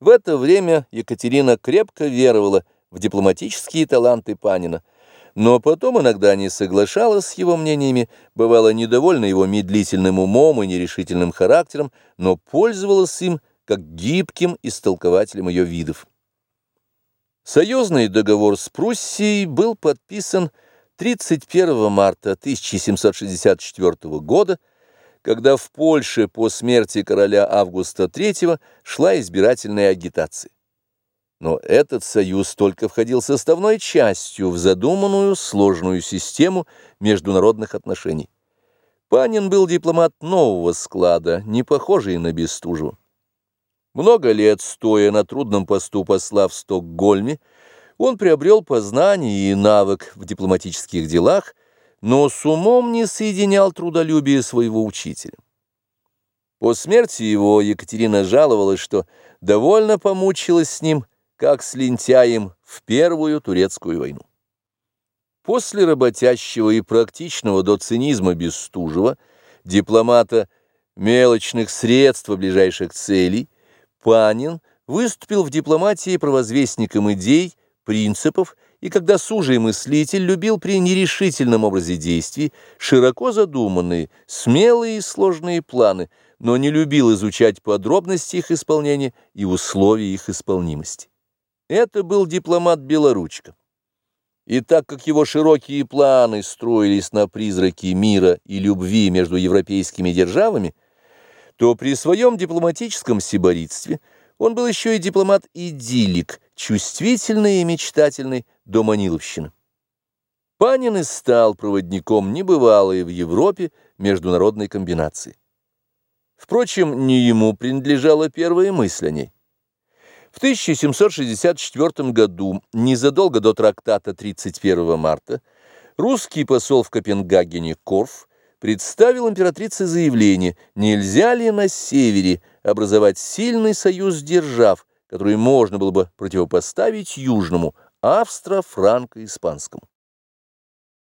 В это время Екатерина крепко веровала в дипломатические таланты Панина, но потом иногда не соглашалась с его мнениями, бывала недовольна его медлительным умом и нерешительным характером, но пользовалась им как гибким истолкователем ее видов. Союзный договор с Пруссией был подписан 31 марта 1764 года, когда в Польше по смерти короля Августа III шла избирательная агитация. Но этот союз только входил составной частью в задуманную сложную систему международных отношений. Панин был дипломат нового склада, не похожий на Бестужева. Много лет, стоя на трудном посту посла в Стокгольме, он приобрел познание и навык в дипломатических делах, но с умом не соединял трудолюбие своего учителя. По смерти его Екатерина жаловалась, что довольно помучилась с ним, как с лентяем в Первую турецкую войну. После работящего и практичного до цинизма Бестужева, дипломата мелочных средств ближайших целей, Панин выступил в дипломатии провозвестником идей, принципов, и когда сужий мыслитель любил при нерешительном образе действий широко задуманные, смелые и сложные планы, но не любил изучать подробности их исполнения и условия их исполнимости. Это был дипломат Белоручка. И так как его широкие планы строились на призраке мира и любви между европейскими державами, то при своем дипломатическом сиборитстве он был еще и дипломат-идиллик, чувствительный и мечтательный до Маниловщины. Панин и стал проводником небывалой в Европе международной комбинации. Впрочем, не ему принадлежала первая мысль о ней. В 1764 году, незадолго до трактата 31 марта, русский посол в Копенгагене Корф представил императрице заявление, нельзя ли на севере образовать сильный союз держав, который можно было бы противопоставить южному, австро-франко-испанскому.